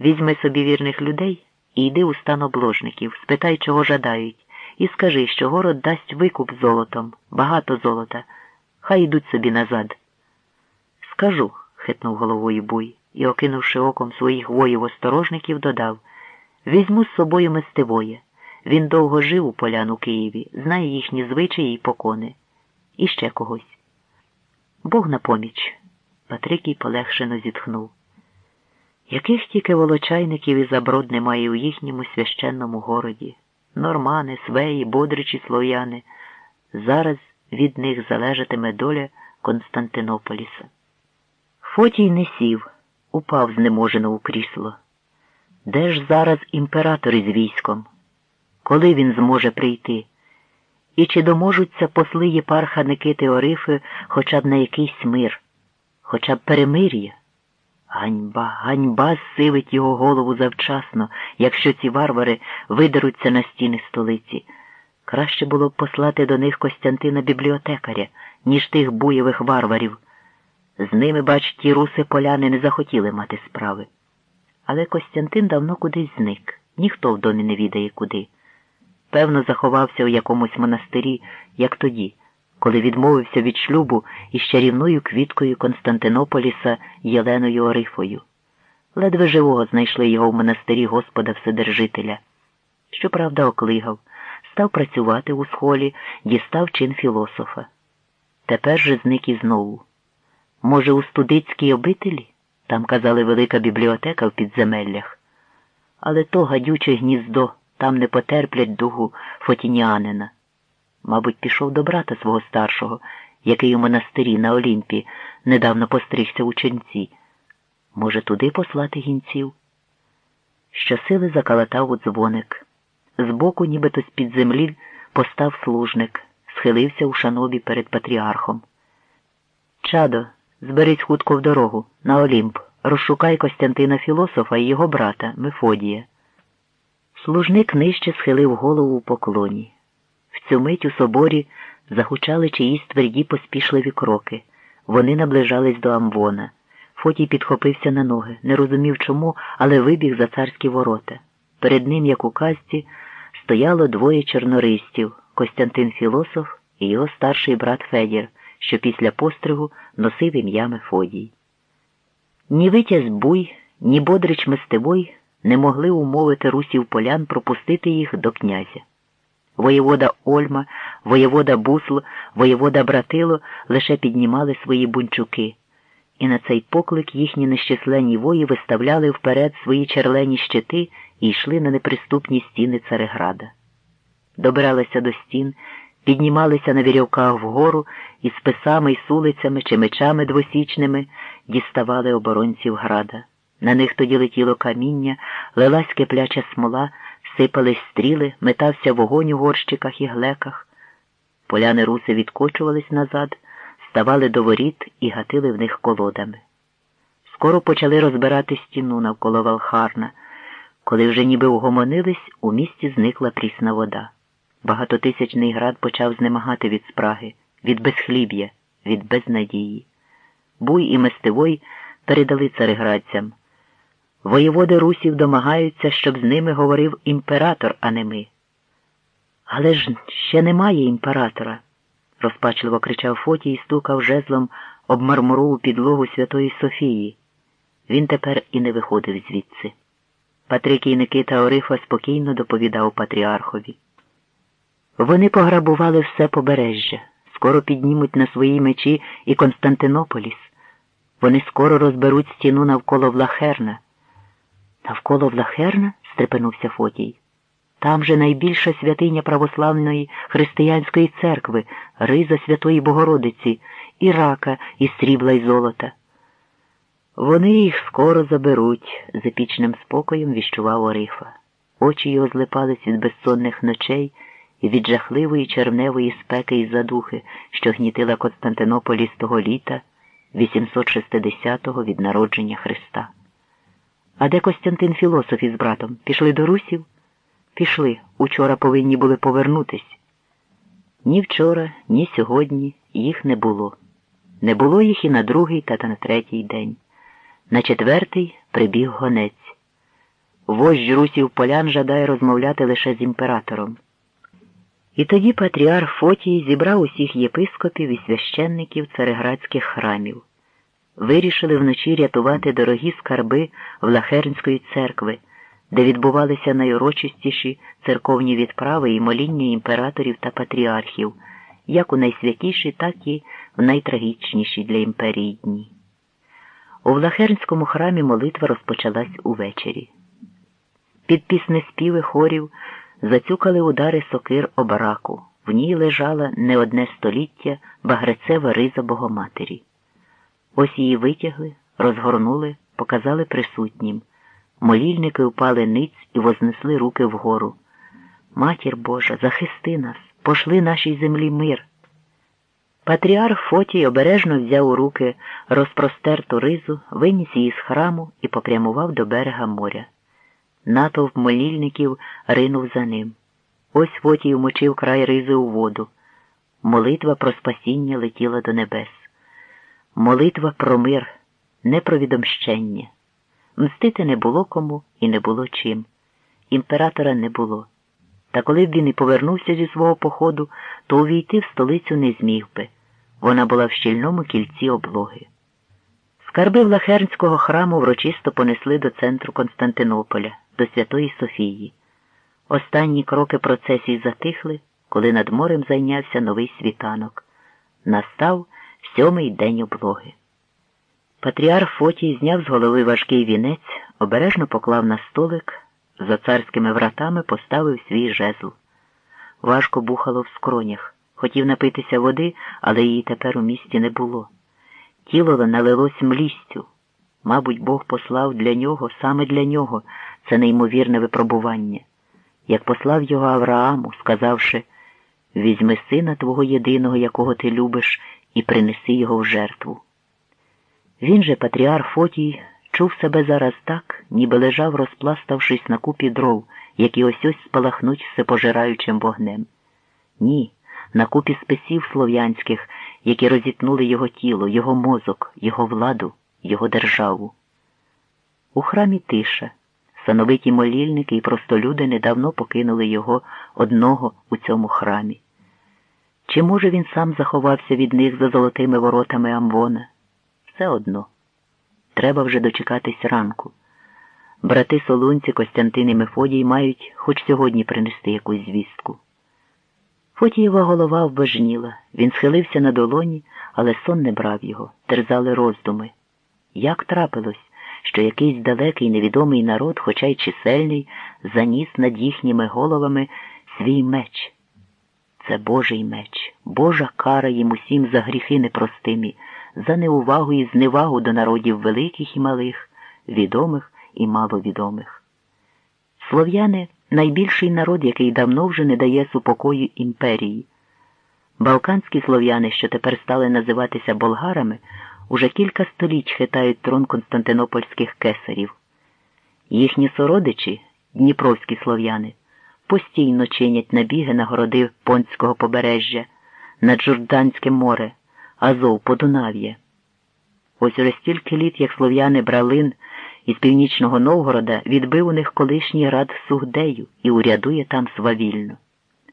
Візьми собі вірних людей і йди у стан обложників, спитай, чого жадають, і скажи, що город дасть викуп золотом, багато золота. Хай йдуть собі назад. Скажу, хитнув головою буй і, окинувши оком своїх воїв осторожників, додав Візьму з собою мистивоє. Він довго жив у полян у Києві, знає їхні звичаї і покони. І ще когось. Бог на поміч. Патрикій полегшено зітхнув. Яких тільки волочайників і заброд немає у їхньому священному городі. Нормани, свеї, бодричі слов'яни. Зараз від них залежатиме доля Константинополіса. Фотій не сів, упав знеможено у крісло. Де ж зараз імператор із військом? Коли він зможе прийти? І чи доможуться посли єпарха Никити Орифи хоча б на якийсь мир, хоча б перемир'я? Ганьба, ганьба сивить його голову завчасно, якщо ці варвари видеруться на стіни столиці. Краще було б послати до них Костянтина бібліотекаря, ніж тих буєвих варварів. З ними, бач, ті руси поляни не захотіли мати справи. Але Костянтин давно кудись зник, ніхто в домі не відає куди. Певно, заховався у якомусь монастирі, як тоді, коли відмовився від шлюбу із чарівною квіткою Константинополіса Єленою Орифою. Ледве живого знайшли його в монастирі Господа Вседержителя. Щоправда, оклигав, став працювати у схолі, дістав чин філософа. Тепер же зник і знову. Може, у студицькій обителі? Там казали велика бібліотека в підземеллях. Але то гадюче гніздо, там не потерплять духу Фотінянина. Мабуть, пішов до брата свого старшого, який у монастирі на Олімпі недавно постригся у ченці. Може, туди послати гінців? Щосили закалатав у дзвоник. Збоку, нібито з-під землі, постав служник, схилився у шанобі перед патріархом. Чадо, зберись хутко в дорогу, на Олімп, розшукай Костянтина філософа і його брата Мефодія. Служник нижче схилив голову у поклоні. В цю мить у соборі загучали чиїсь тверді поспішливі кроки. Вони наближались до Амвона. Фотій підхопився на ноги, не розумів чому, але вибіг за царські ворота. Перед ним, як у казці, стояло двоє чорнористів Костянтин Філософ і його старший брат Федір, що після постригу носив ім'я Мефодій. Ні витязь буй, ні бодрич мистевой не могли умовити русів полян пропустити їх до князя. Воєвода Ольма, воєвода Бусл, воєвода Братило лише піднімали свої бунчуки, і на цей поклик їхні нещисленні вої виставляли вперед свої черлені щити і йшли на неприступні стіни Цареграда. Добиралися до стін, піднімалися на вірьовках вгору і списами й сулицями чи мечами двосічними діставали оборонців града. На них тоді летіло каміння, лилась кипляча смола, сипались стріли, метався вогонь у горщиках і глеках. Поляни руси відкочувались назад, ставали до воріт і гатили в них колодами. Скоро почали розбирати стіну навколо Валхарна. Коли вже ніби угомонились, у місті зникла прісна вода. Багатотисячний град почав знемагати від спраги, від безхліб'я, від безнадії. Буй і Мистивой передали цареградцям. Воєводи русів домагаються, щоб з ними говорив імператор, а не ми. Але ж ще немає імператора, розпачливо кричав Фотій і стукав жезлом об мармурову підлогу Святої Софії. Він тепер і не виходив звідси. Патрикій Никита Орифа спокійно доповідав патріархові. Вони пограбували все побережжя, скоро піднімуть на свої мечі і Константинополіс. Вони скоро розберуть стіну навколо Влахерна. Навколо Влахерна? стрепенувся Фотій. Там же найбільша святиня православної християнської церкви, риза Святої Богородиці, і рака, і срібла й золота. Вони їх скоро заберуть, з епічним спокоєм віщував Орифа. Очі його злипались від безсонних ночей і від жахливої червневої спеки і задухи, що гнітила Константинополі з того літа, 860-го від народження Христа. А де Костянтин Філософ із братом? Пішли до русів? Пішли. Учора повинні були повернутись. Ні вчора, ні сьогодні їх не було. Не було їх і на другий та на третій день. На четвертий прибіг гонець. Вождь русів полян жадає розмовляти лише з імператором. І тоді патріарх Фотій зібрав усіх єпископів і священників цареградських храмів. Вирішили вночі рятувати дорогі скарби Влахернської церкви, де відбувалися найурочистіші церковні відправи і моління імператорів та патріархів, як у найсвятіші, так і в найтрагічніші для імперії дні. У Влахернському храмі молитва розпочалась увечері. Під пісне співи хорів зацюкали удари сокир обараку. В ній лежала не одне століття багрецева риза Богоматері. Ось її витягли, розгорнули, показали присутнім. Молільники впали ниць і вознесли руки вгору. Матір Божа, захисти нас, пошли нашій землі мир. Патріарх Фотій обережно взяв у руки розпростерту ризу, виніс її з храму і попрямував до берега моря. Натовп молільників ринув за ним. Ось Фотій умочив край ризи у воду. Молитва про спасіння летіла до небес. Молитва про мир, не про відомщення. Мстити не було кому і не було чим. Імператора не було. Та коли б він і повернувся зі свого походу, то увійти в столицю не зміг би. Вона була в щільному кільці облоги. Скарби Влахернського храму врочисто понесли до центру Константинополя, до Святої Софії. Останні кроки процесії затихли, коли над морем зайнявся новий світанок. Настав сьомий день облоги. Патріарх Фотій зняв з голови важкий вінець, обережно поклав на столик, за царськими вратами поставив свій жезл. Важко бухало в скронях. Хотів напитися води, але її тепер у місті не було. Тіло налилось млістю. Мабуть, Бог послав для нього, саме для нього, це неймовірне випробування, як послав його Аврааму, сказавши Візьми сина твого єдиного, якого ти любиш, і принеси його в жертву. Він же, патріарх Фотій, чув себе зараз так, ніби лежав, розпластавшись на купі дров, які ось ось спалахнуть всепожираючим вогнем. Ні, на купі списів слов'янських, які розітнули його тіло, його мозок, його владу, його державу. У храмі тиша. Сановиті молільники і простолюди недавно покинули його одного у цьому храмі. Чи, може, він сам заховався від них за золотими воротами Амвона? Все одно. Треба вже дочекатись ранку. Брати Солунці, Костянтин і Мефодій мають хоч сьогодні принести якусь звістку. Фотієва голова вбежніла. Він схилився на долоні, але сон не брав його, терзали роздуми. Як трапилось, що якийсь далекий невідомий народ, хоча й чисельний, заніс над їхніми головами свій меч? Це Божий меч, Божа кара їм усім за гріхи непростимі, за неувагу і зневагу до народів великих і малих, відомих і маловідомих. Слов'яни найбільший народ, який давно вже не дає супокою імперії. Балканські слов'яни, що тепер стали називатися болгарами, уже кілька століть хитають трон константинопольських кесарів. Їхні сородичі, дніпровські слов'яни, постійно чинять набіги на городи Понського побережжя, на Джорданське море, Азов, Подунав'я. Ось уже стільки літ, як слов'яни Бралин із північного Новгорода відбив у них колишній рад Сугдею і урядує там свавільно.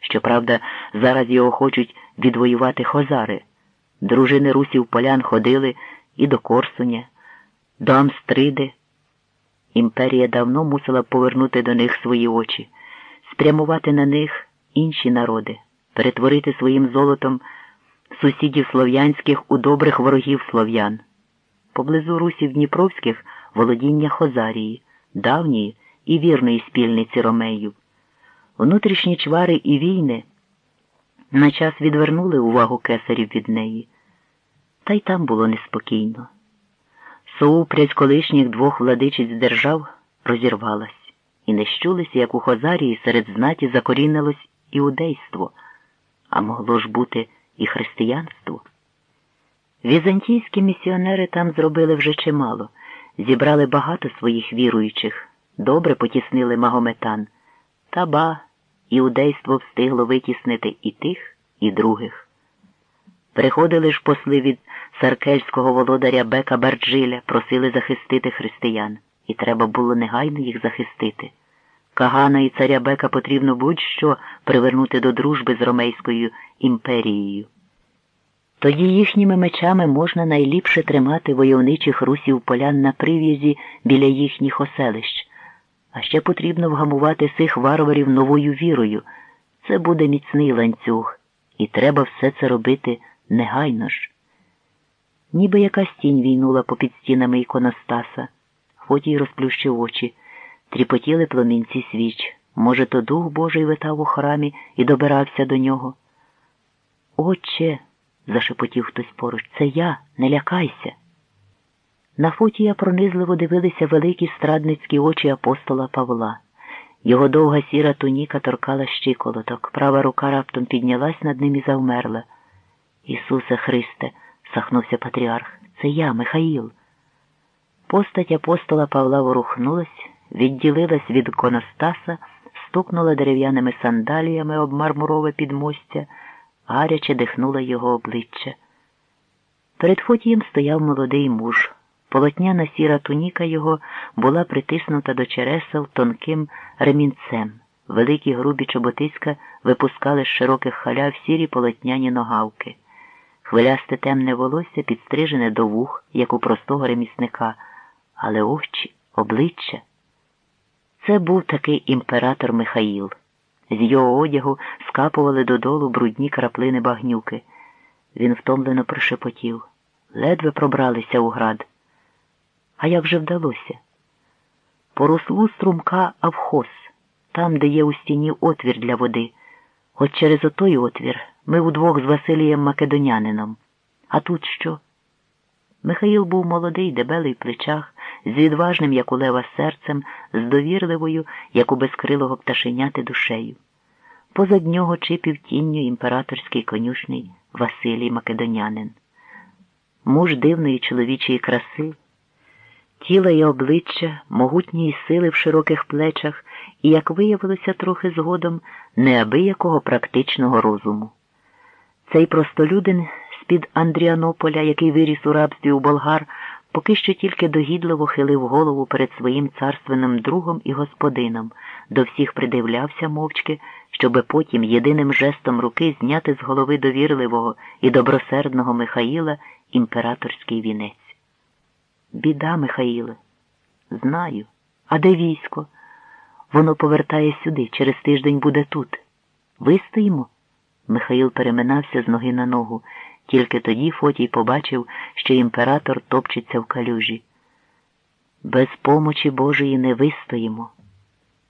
Щоправда, зараз його хочуть відвоювати хозари. Дружини русів полян ходили і до Корсуня, до Амстриди. Імперія давно мусила повернути до них свої очі, спрямувати на них інші народи, перетворити своїм золотом сусідів слов'янських у добрих ворогів слов'ян. Поблизу русів Дніпровських володіння Хозарії, давньої і вірної спільниці Ромеїв. Внутрішні чвари і війни на час відвернули увагу кесарів від неї, та й там було неспокійно. Соупрязь колишніх двох владичиць держав розірвалась, і не щулися, як у Хозарії серед знаті закорінилось іудейство, а могло ж бути і християнство. Візантійські місіонери там зробили вже чимало, зібрали багато своїх віруючих, добре потіснили магометан, та ба, іудейство встигло витіснити і тих, і других. Приходили ж посли від саркельського володаря Бека Барджиля, просили захистити християн. І треба було негайно їх захистити. Кагана і царя Бека потрібно будь-що привернути до дружби з Ромейською імперією. Тоді їхніми мечами можна найліпше тримати войовничих русів полян на прив'язі біля їхніх оселищ, а ще потрібно вгамувати цих варварів новою вірою. Це буде міцний ланцюг, і треба все це робити негайно ж. Ніби якась тінь війнула попід стінами іконостаса. Фотій розплющив очі, тріпотіли пломінці свіч. Може, то дух Божий витав у храмі і добирався до нього. Отче, зашепотів хтось поруч, це я, не лякайся. На Фотія пронизливо дивилися великі страдницькі очі апостола Павла. Його довга сіра туніка торкала щиколоток, права рука раптом піднялась над ним і завмерла. Ісусе Христе, сахнувся патріарх, це я, Михаїл. Постать апостола Павла ворухнулась, відділилась від коностаса, стукнула дерев'яними сандаліями об мармурове підмостя, гаряче дихнула його обличчя. Перед Фотієм стояв молодий муж. Полотняна сіра туніка його була притиснута до чересел тонким ремінцем. Великі грубі чоботиська випускали з широких халяв сірі полотняні ногавки. Хвилясте темне волосся підстрижене до вух, як у простого ремісника, але очі, обличчя. Це був такий імператор Михаїл. З його одягу скапували додолу брудні краплини багнюки. Він втомлено прошепотів. Ледве пробралися у град. А як же вдалося? По руслу струмка Авхоз, там, де є у стіні отвір для води. От через отой отвір ми удвох з Василієм Македонянином. А тут що? Михаїл був молодий, дебелий в плечах, з відважним, як у лева серцем, з довірливою, як у безкрилого пташеняти душею. Позад нього чипів тінню імператорський конюшний Василій Македонянин. Муж дивної чоловічої краси, тіла і обличчя, могутньої сили в широких плечах і, як виявилося трохи згодом, неабиякого практичного розуму. Цей простолюдин з-під Андріанополя, який виріс у рабстві у болгар, поки що тільки догідливо хилив голову перед своїм царственним другом і господином, до всіх придивлявся мовчки, щоби потім єдиним жестом руки зняти з голови довірливого і добросердного Михаїла імператорський вінець. Біда, Михаїле, знаю. А де військо? Воно повертає сюди, через тиждень буде тут. Вистоїмо? Михаїл переминався з ноги на ногу. Тільки тоді Фотій побачив, що імператор топчеться в калюжі. Без помочі Божої не вистоїмо.